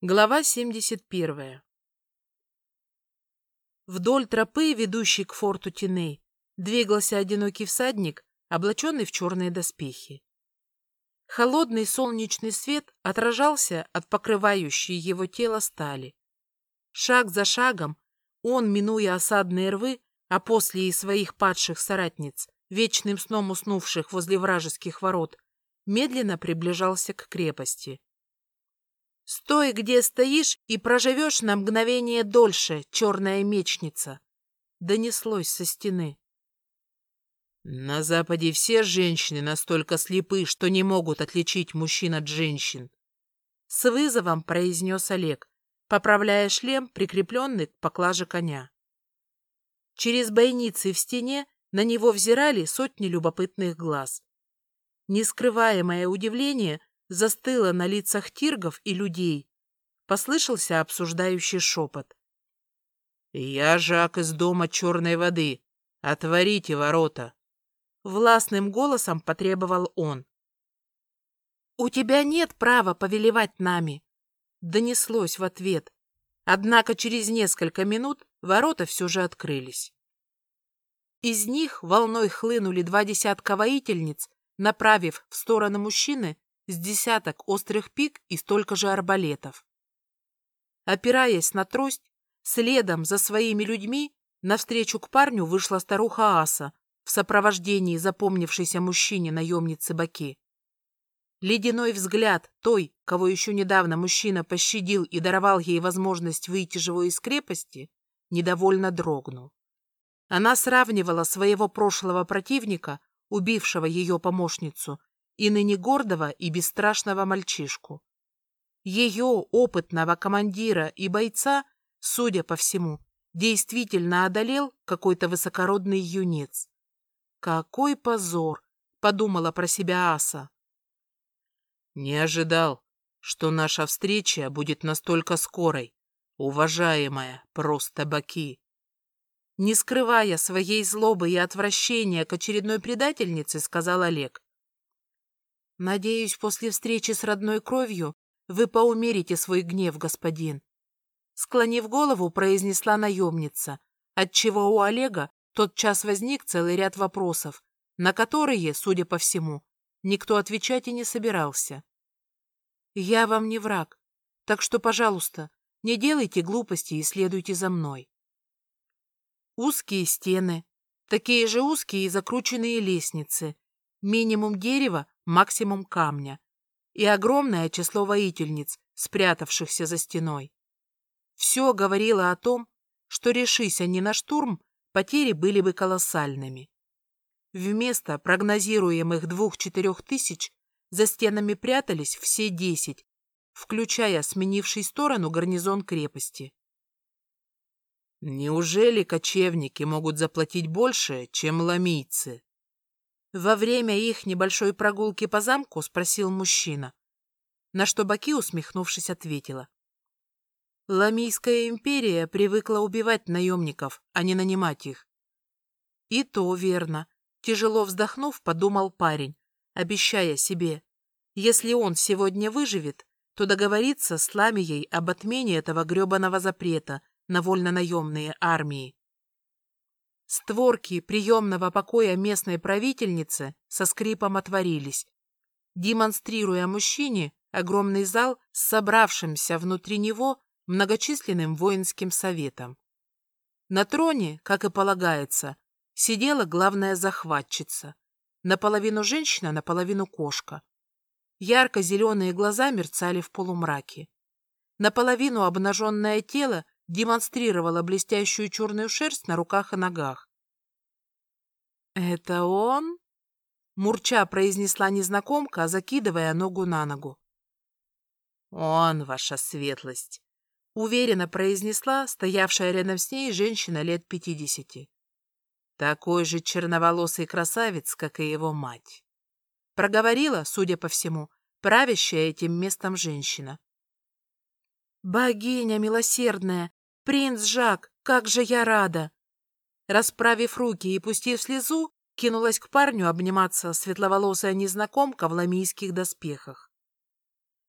Глава 71. Вдоль тропы, ведущей к форту Тиней, двигался одинокий всадник, облаченный в черные доспехи. Холодный солнечный свет отражался от покрывающей его тело стали. Шаг за шагом он, минуя осадные рвы, а после и своих падших соратниц, вечным сном уснувших возле вражеских ворот, медленно приближался к крепости. Стой, где стоишь, и проживешь на мгновение дольше, черная мечница. Донеслось со стены. На Западе все женщины настолько слепы, что не могут отличить мужчин от женщин. С вызовом произнес Олег, поправляя шлем, прикрепленный к поклаже коня. Через бойницы в стене на него взирали сотни любопытных глаз. Нескрываемое удивление застыло на лицах тиргов и людей. Послышался обсуждающий шепот. «Я Жак из дома черной воды. Отворите ворота!» Властным голосом потребовал он. «У тебя нет права повелевать нами!» Донеслось в ответ. Однако через несколько минут ворота все же открылись. Из них волной хлынули два десятка воительниц, направив в сторону мужчины с десяток острых пик и столько же арбалетов. Опираясь на трость, следом за своими людьми навстречу к парню вышла старуха Аса в сопровождении запомнившейся мужчине наемницы Баки. Ледяной взгляд той, кого еще недавно мужчина пощадил и даровал ей возможность выйти живой из крепости, недовольно дрогнул. Она сравнивала своего прошлого противника, убившего ее помощницу, и ныне гордого и бесстрашного мальчишку. Ее опытного командира и бойца, судя по всему, действительно одолел какой-то высокородный юнец. «Какой позор!» — подумала про себя Аса. «Не ожидал, что наша встреча будет настолько скорой, уважаемая просто Баки». Не скрывая своей злобы и отвращения к очередной предательнице, сказал Олег. Надеюсь, после встречи с родной кровью вы поумерите свой гнев, господин. Склонив голову, произнесла наемница, отчего у Олега тот час возник целый ряд вопросов, на которые, судя по всему, никто отвечать и не собирался. Я вам не враг, так что, пожалуйста, не делайте глупости и следуйте за мной. Узкие стены, такие же узкие и закрученные лестницы, минимум дерева максимум камня, и огромное число воительниц, спрятавшихся за стеной. Все говорило о том, что, решись они на штурм, потери были бы колоссальными. Вместо прогнозируемых двух-четырех тысяч за стенами прятались все десять, включая сменивший сторону гарнизон крепости. Неужели кочевники могут заплатить больше, чем ламийцы? Во время их небольшой прогулки по замку спросил мужчина, на что Баки, усмехнувшись, ответила. Ламийская империя привыкла убивать наемников, а не нанимать их. И то верно. Тяжело вздохнув, подумал парень, обещая себе, если он сегодня выживет, то договорится с Ламией об отмене этого гребаного запрета на вольно-наемные армии. Створки приемного покоя местной правительницы со скрипом отворились, демонстрируя мужчине огромный зал с собравшимся внутри него многочисленным воинским советом. На троне, как и полагается, сидела главная захватчица, наполовину женщина, наполовину кошка. Ярко-зеленые глаза мерцали в полумраке. Наполовину обнаженное тело демонстрировала блестящую черную шерсть на руках и ногах. «Это он?» — мурча произнесла незнакомка, закидывая ногу на ногу. «Он, ваша светлость!» — уверенно произнесла стоявшая рядом с ней женщина лет пятидесяти. «Такой же черноволосый красавец, как и его мать!» Проговорила, судя по всему, правящая этим местом женщина. «Богиня милосердная, «Принц Жак, как же я рада!» Расправив руки и пустив слезу, кинулась к парню обниматься светловолосая незнакомка в ламийских доспехах.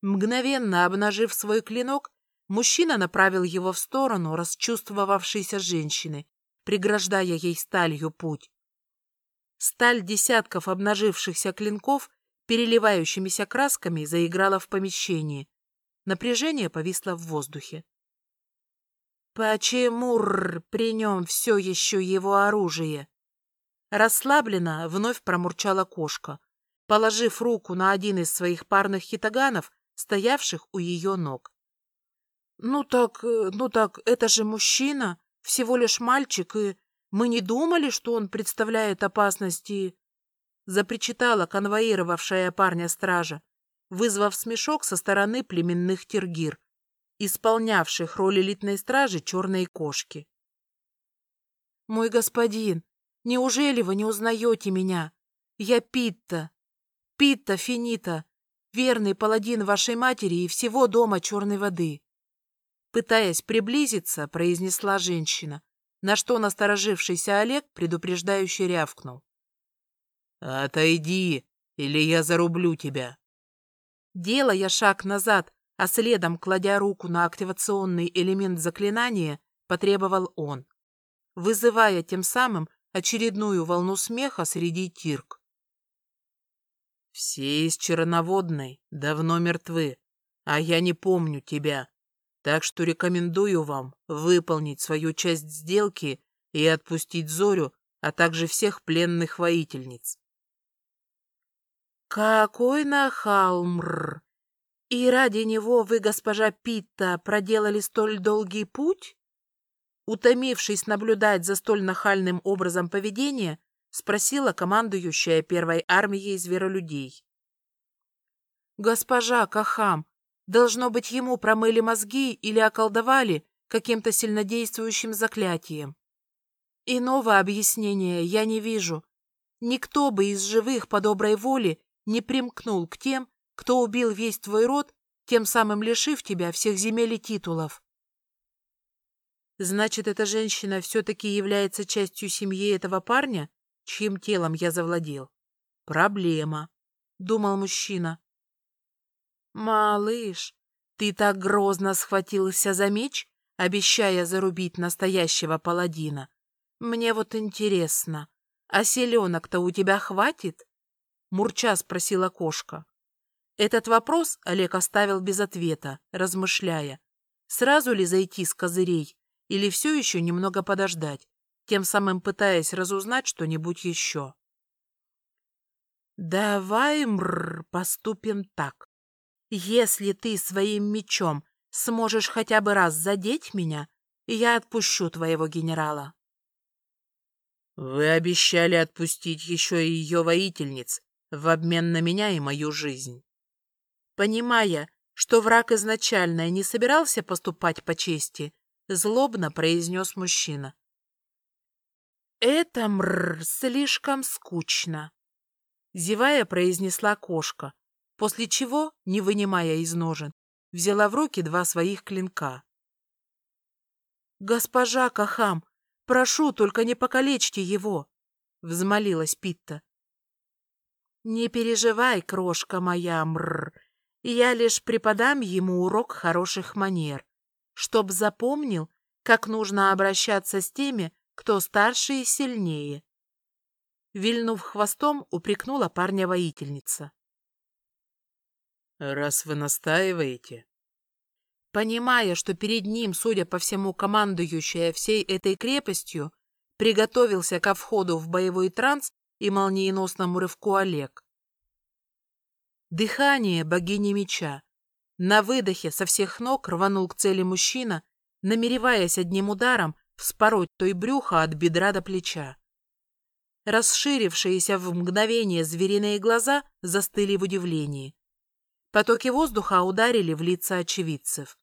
Мгновенно обнажив свой клинок, Мужчина направил его в сторону расчувствовавшейся женщины, преграждая ей сталью путь. Сталь десятков обнажившихся клинков, переливающимися красками, заиграла в помещении. Напряжение повисло в воздухе. «Почему при нем все еще его оружие?» Расслабленно вновь промурчала кошка, положив руку на один из своих парных хитаганов, стоявших у ее ног. «Ну так, э, ну так, это же мужчина, всего лишь мальчик, и мы не думали, что он представляет опасности...» Запричитала конвоировавшая парня стража, вызвав смешок со стороны племенных тергир, исполнявших роль элитной стражи черной кошки. «Мой господин, неужели вы не узнаете меня? Я Питта, Питта Финита, верный паладин вашей матери и всего дома черной воды». Пытаясь приблизиться, произнесла женщина, на что насторожившийся Олег предупреждающе рявкнул. «Отойди, или я зарублю тебя!» Делая шаг назад, а следом, кладя руку на активационный элемент заклинания, потребовал он, вызывая тем самым очередную волну смеха среди тирк. «Все из Черноводной давно мертвы, а я не помню тебя, так что рекомендую вам выполнить свою часть сделки и отпустить Зорю, а также всех пленных воительниц. «Какой нахалмр! И ради него вы, госпожа Питта, проделали столь долгий путь?» Утомившись наблюдать за столь нахальным образом поведения, спросила командующая первой армией зверолюдей. «Госпожа Кахам, должно быть, ему промыли мозги или околдовали каким-то сильнодействующим заклятием. Иного объяснения я не вижу. Никто бы из живых по доброй воле не примкнул к тем, кто убил весь твой род, тем самым лишив тебя всех земель и титулов. Значит, эта женщина все-таки является частью семьи этого парня, чьим телом я завладел? Проблема, — думал мужчина. Малыш, ты так грозно схватился за меч, обещая зарубить настоящего паладина. Мне вот интересно, а селенок-то у тебя хватит? Мурча спросила кошка. Этот вопрос Олег оставил без ответа, размышляя, сразу ли зайти с козырей или все еще немного подождать, тем самым пытаясь разузнать что-нибудь еще. «Давай, мрр, поступим так. Если ты своим мечом сможешь хотя бы раз задеть меня, я отпущу твоего генерала». «Вы обещали отпустить еще и ее воительниц в обмен на меня и мою жизнь». Понимая, что враг изначально не собирался поступать по чести, злобно произнес мужчина. «Это, мрр, слишком скучно», — зевая произнесла кошка, после чего, не вынимая из ножен, взяла в руки два своих клинка. «Госпожа Кахам, прошу, только не покалечьте его!» — взмолилась Питта. «Не переживай, крошка моя, мрр, я лишь преподам ему урок хороших манер, чтоб запомнил, как нужно обращаться с теми, кто старше и сильнее. Вильнув хвостом, упрекнула парня воительница. «Раз вы настаиваете...» Понимая, что перед ним, судя по всему, командующая всей этой крепостью, приготовился ко входу в боевой транс и молниеносному рывку Олег. Дыхание богини меча. На выдохе со всех ног рванул к цели мужчина, намереваясь одним ударом вспороть той брюхо от бедра до плеча. Расширившиеся в мгновение звериные глаза застыли в удивлении. Потоки воздуха ударили в лица очевидцев.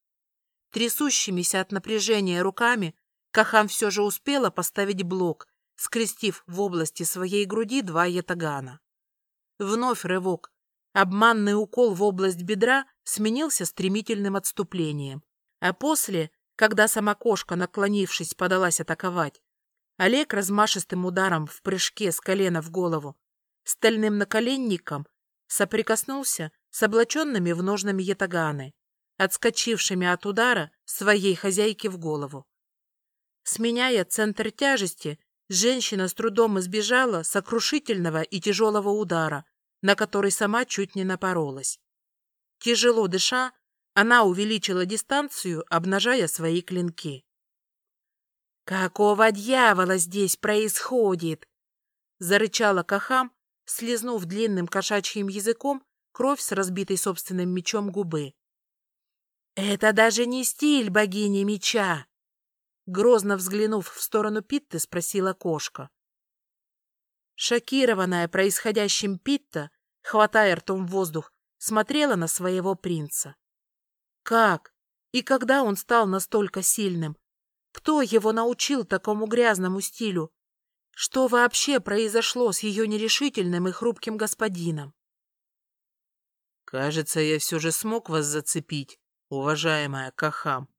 Трясущимися от напряжения руками Кахан все же успела поставить блок, скрестив в области своей груди два ятагана. Вновь рывок, Обманный укол в область бедра сменился стремительным отступлением. А после, когда сама кошка, наклонившись, подалась атаковать, Олег размашистым ударом в прыжке с колена в голову, стальным наколенником, соприкоснулся с облаченными в ножнами ятаганы, отскочившими от удара своей хозяйки в голову. Сменяя центр тяжести, женщина с трудом избежала сокрушительного и тяжелого удара, на который сама чуть не напоролась. Тяжело дыша, она увеличила дистанцию, обнажая свои клинки. «Какого дьявола здесь происходит?» — зарычала Кахам, слезнув длинным кошачьим языком кровь с разбитой собственным мечом губы. «Это даже не стиль богини меча!» Грозно взглянув в сторону Питты, спросила кошка. Шокированная происходящим Питта, хватая ртом воздух, смотрела на своего принца. Как и когда он стал настолько сильным? Кто его научил такому грязному стилю? Что вообще произошло с ее нерешительным и хрупким господином? Кажется, я все же смог вас зацепить, уважаемая Кахам.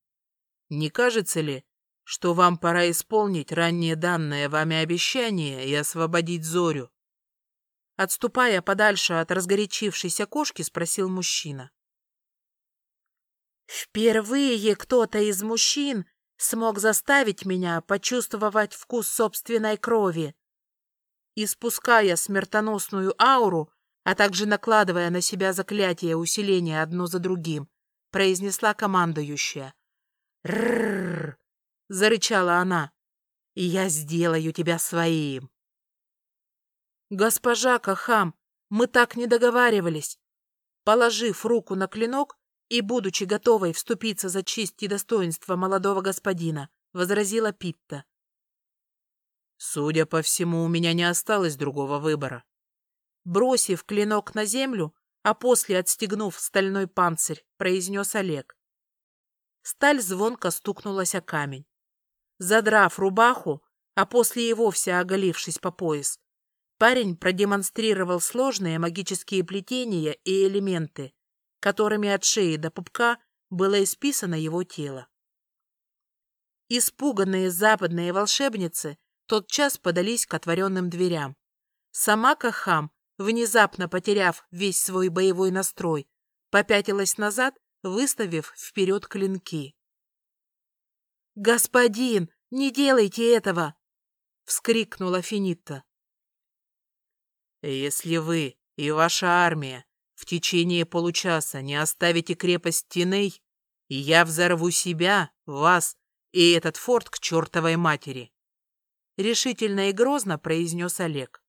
Не кажется ли, что вам пора исполнить ранее данное вами обещание и освободить Зорю? Отступая подальше от разгорячившейся кошки, спросил мужчина. Впервые кто-то из мужчин смог заставить меня почувствовать вкус собственной крови. Испуская смертоносную ауру, а также накладывая на себя заклятие усиления одно за другим, произнесла командующая. «Ррррр!» — зарычала она. «И я сделаю тебя своим!» «Госпожа Кахам, мы так не договаривались!» Положив руку на клинок, и, будучи готовой вступиться за честь и достоинство молодого господина, возразила Питта. «Судя по всему, у меня не осталось другого выбора». Бросив клинок на землю, а после отстегнув стальной панцирь, произнес Олег. Сталь звонко стукнулась о камень. Задрав рубаху, а после и вовсе оголившись по пояс, парень продемонстрировал сложные магические плетения и элементы, которыми от шеи до пупка было исписано его тело. Испуганные западные волшебницы тотчас подались к отворенным дверям. Сама Кахам, внезапно потеряв весь свой боевой настрой, попятилась назад, выставив вперед клинки. «Господин, не делайте этого!» — вскрикнула Финитта. «Если вы и ваша армия в течение получаса не оставите крепость Тиней, я взорву себя, вас и этот форт к чертовой матери. Решительно и грозно произнес Олег.